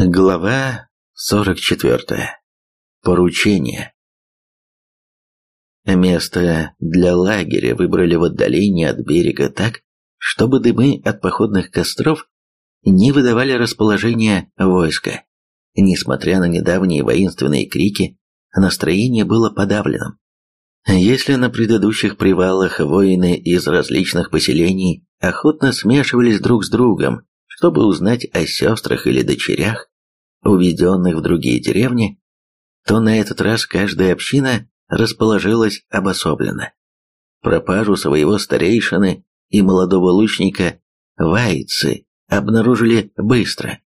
Глава 44. Поручение. Место для лагеря выбрали в отдалении от берега так, чтобы дымы от походных костров не выдавали расположение войска. Несмотря на недавние воинственные крики, настроение было подавленным. Если на предыдущих привалах воины из различных поселений охотно смешивались друг с другом, чтобы узнать о сестрах или дочерях, уведенных в другие деревни, то на этот раз каждая община расположилась обособленно. Пропажу своего старейшины и молодого лучника Вайцы обнаружили быстро.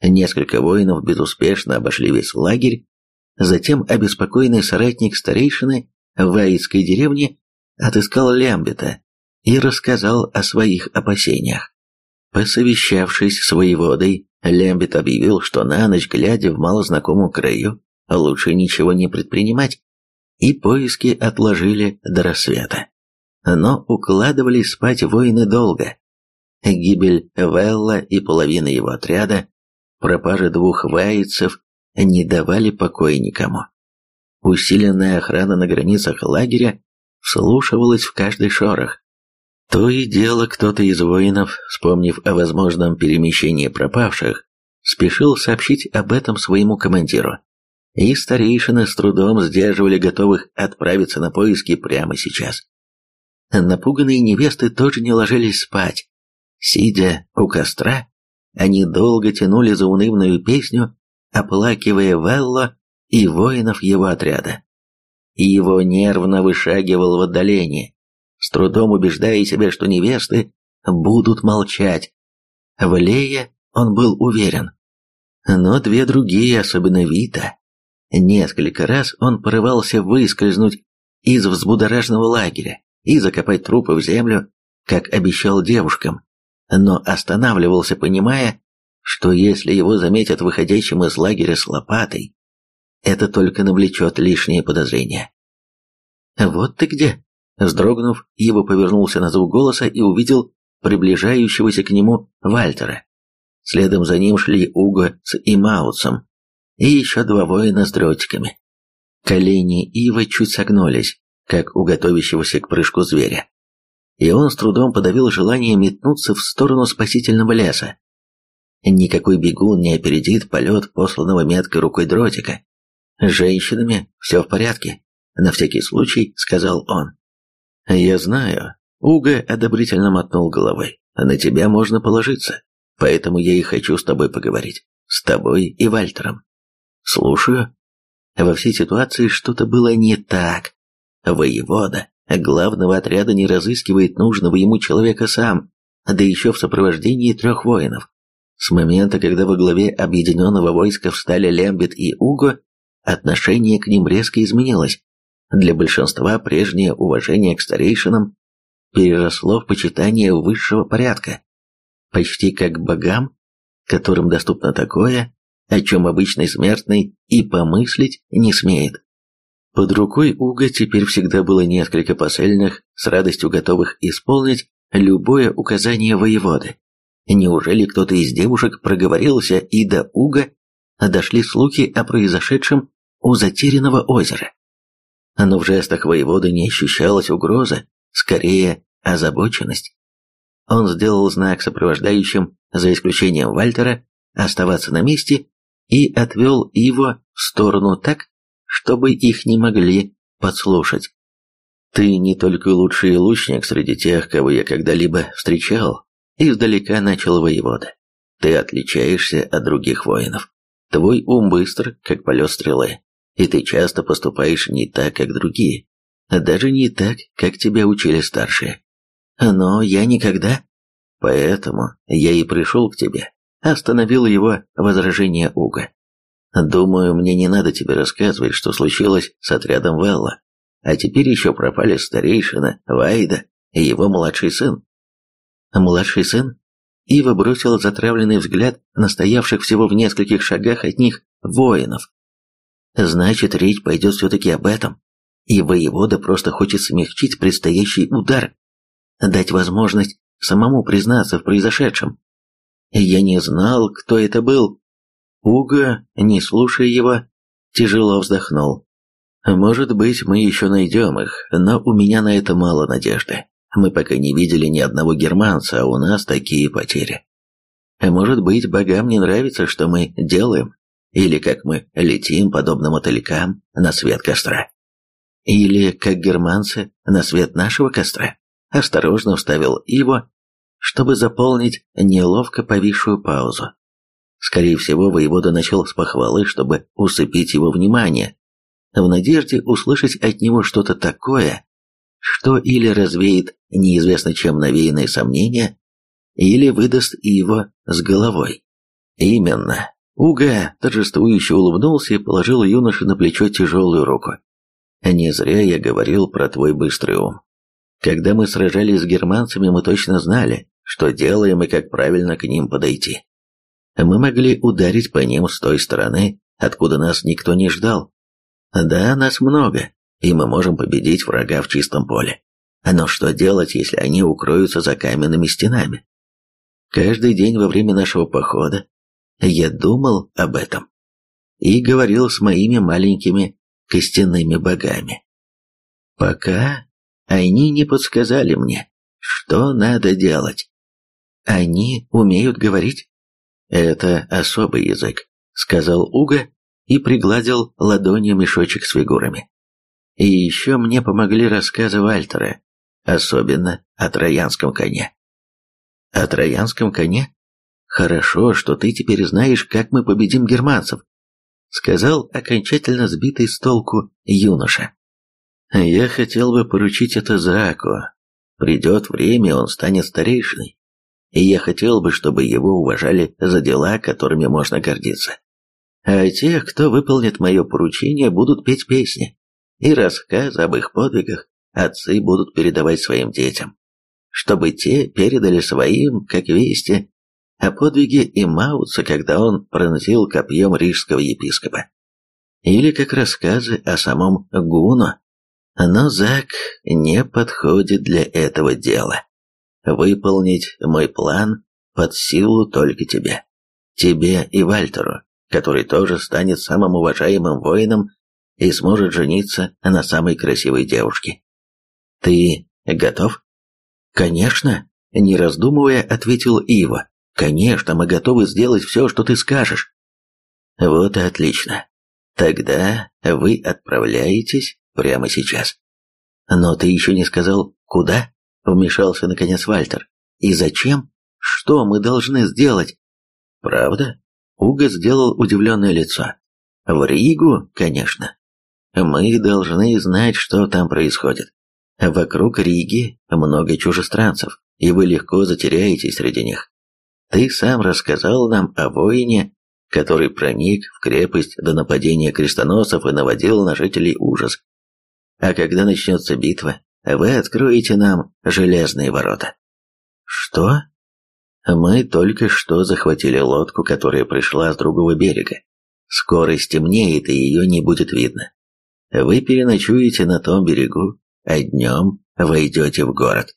Несколько воинов безуспешно обошли весь лагерь, затем обеспокоенный соратник старейшины в Ваицкой деревне отыскал Лямбета и рассказал о своих опасениях. Посовещавшись с воеводой, Лямбет объявил, что на ночь, глядя в малознакомом краю, лучше ничего не предпринимать, и поиски отложили до рассвета. Но укладывались спать воины долго. Гибель Велла и половины его отряда, пропажа двух вайцев не давали покоя никому. Усиленная охрана на границах лагеря вслушивалась в каждый шорох. То и дело кто-то из воинов, вспомнив о возможном перемещении пропавших, спешил сообщить об этом своему командиру. И старейшины с трудом сдерживали готовых отправиться на поиски прямо сейчас. Напуганные невесты тоже не ложились спать. Сидя у костра, они долго тянули заунывную песню, оплакивая Велло и воинов его отряда. И его нервно вышагивал в отдалении, с трудом убеждая себя, что невесты будут молчать. В Лее он был уверен. Но две другие, особенно Вита, несколько раз он порывался выскользнуть из взбудораженного лагеря и закопать трупы в землю, как обещал девушкам, но останавливался, понимая, что если его заметят выходящим из лагеря с лопатой, это только навлечет лишние подозрения. «Вот ты где!» Вздрогнув, Ива повернулся на звук голоса и увидел приближающегося к нему Вальтера. Следом за ним шли Уго с Имаутсом и еще два воина с дротиками. Колени Ива чуть согнулись, как у готовящегося к прыжку зверя. И он с трудом подавил желание метнуться в сторону спасительного леса. Никакой бегун не опередит полет посланного меткой рукой дротика. С женщинами все в порядке, на всякий случай, сказал он. «Я знаю». Уга одобрительно мотнул головой. «На тебя можно положиться. Поэтому я и хочу с тобой поговорить. С тобой и Вальтером». «Слушаю». Во всей ситуации что-то было не так. Воевода главного отряда не разыскивает нужного ему человека сам, да еще в сопровождении трех воинов. С момента, когда во главе объединенного войска встали Лембит и Уго, отношение к ним резко изменилось. Для большинства прежнее уважение к старейшинам переросло в почитание высшего порядка, почти как богам, которым доступно такое, о чем обычный смертный и помыслить не смеет. Под рукой Уга теперь всегда было несколько посыльных, с радостью готовых исполнить любое указание воеводы. Неужели кто-то из девушек проговорился и до Уга дошли слухи о произошедшем у затерянного озера? Но в жестах воеводы не ощущалась угроза, скорее озабоченность. Он сделал знак сопровождающим, за исключением Вальтера, оставаться на месте и отвел его в сторону так, чтобы их не могли подслушать. «Ты не только лучший лучник среди тех, кого я когда-либо встречал», издалека начал воевода. «Ты отличаешься от других воинов. Твой ум быстр, как полет стрелы и ты часто поступаешь не так, как другие, даже не так, как тебя учили старшие. Но я никогда... Поэтому я и пришел к тебе, остановил его возражение Уга. Думаю, мне не надо тебе рассказывать, что случилось с отрядом Велла, а теперь еще пропали старейшина Вайда и его младший сын. Младший сын? Ива бросил затравленный взгляд на стоявших всего в нескольких шагах от них воинов. Значит, речь пойдет все-таки об этом. И воевода просто хочет смягчить предстоящий удар, дать возможность самому признаться в произошедшем. Я не знал, кто это был. Уго, не слушая его, тяжело вздохнул. «Может быть, мы еще найдем их, но у меня на это мало надежды. Мы пока не видели ни одного германца, а у нас такие потери. Может быть, богам не нравится, что мы делаем, или как мы летим, подобно мотылькам, на свет костра. Или, как германцы, на свет нашего костра. Осторожно вставил его, чтобы заполнить неловко повисшую паузу. Скорее всего, воевода начал с похвалы, чтобы усыпить его внимание, в надежде услышать от него что-то такое, что или развеет неизвестно чем навеянные сомнения, или выдаст его с головой. Именно. Уга торжествующе улыбнулся и положил юноше на плечо тяжелую руку. Не зря я говорил про твой быстрый ум. Когда мы сражались с германцами, мы точно знали, что делаем и как правильно к ним подойти. Мы могли ударить по ним с той стороны, откуда нас никто не ждал. Да, нас много, и мы можем победить врага в чистом поле. Но что делать, если они укроются за каменными стенами? Каждый день во время нашего похода я думал об этом и говорил с моими маленькими костяными богами. Пока они не подсказали мне, что надо делать. Они умеют говорить? Это особый язык, сказал Уга и пригладил ладонью мешочек с фигурами. И еще мне помогли рассказы Вальтера, особенно о троянском коне. О троянском коне? Хорошо, что ты теперь знаешь, как мы победим германцев, сказал окончательно сбитый с толку юноша. Я хотел бы поручить это Заку. Придет время, он станет старейшиной. И я хотел бы, чтобы его уважали за дела, которыми можно гордиться. А те, кто выполнит мое поручение, будут петь песни. И рассказы об их подвигах отцы будут передавать своим детям. Чтобы те передали своим, как вести, о подвиге Имауца, когда он пронзил копьем рижского епископа. Или как рассказы о самом Гуно, но Зак не подходит для этого дела. Выполнить мой план под силу только тебе. Тебе и Вальтеру, который тоже станет самым уважаемым воином и сможет жениться на самой красивой девушке. Ты готов? Конечно, не раздумывая, ответил Ива. Конечно, мы готовы сделать все, что ты скажешь. Вот и отлично. Тогда вы отправляетесь прямо сейчас. Но ты еще не сказал, куда? Вмешался наконец Вальтер. И зачем? Что мы должны сделать? Правда? Уга сделал удивленное лицо. В Ригу, конечно. Мы должны знать, что там происходит. Вокруг Риги много чужестранцев, и вы легко затеряетесь среди них. Ты сам рассказал нам о воине, который проник в крепость до нападения крестоносцев и наводил на жителей ужас. А когда начнется битва, вы откроете нам железные ворота. Что? Мы только что захватили лодку, которая пришла с другого берега. Скоро стемнеет, и ее не будет видно. Вы переночуете на том берегу, а днем войдете в город.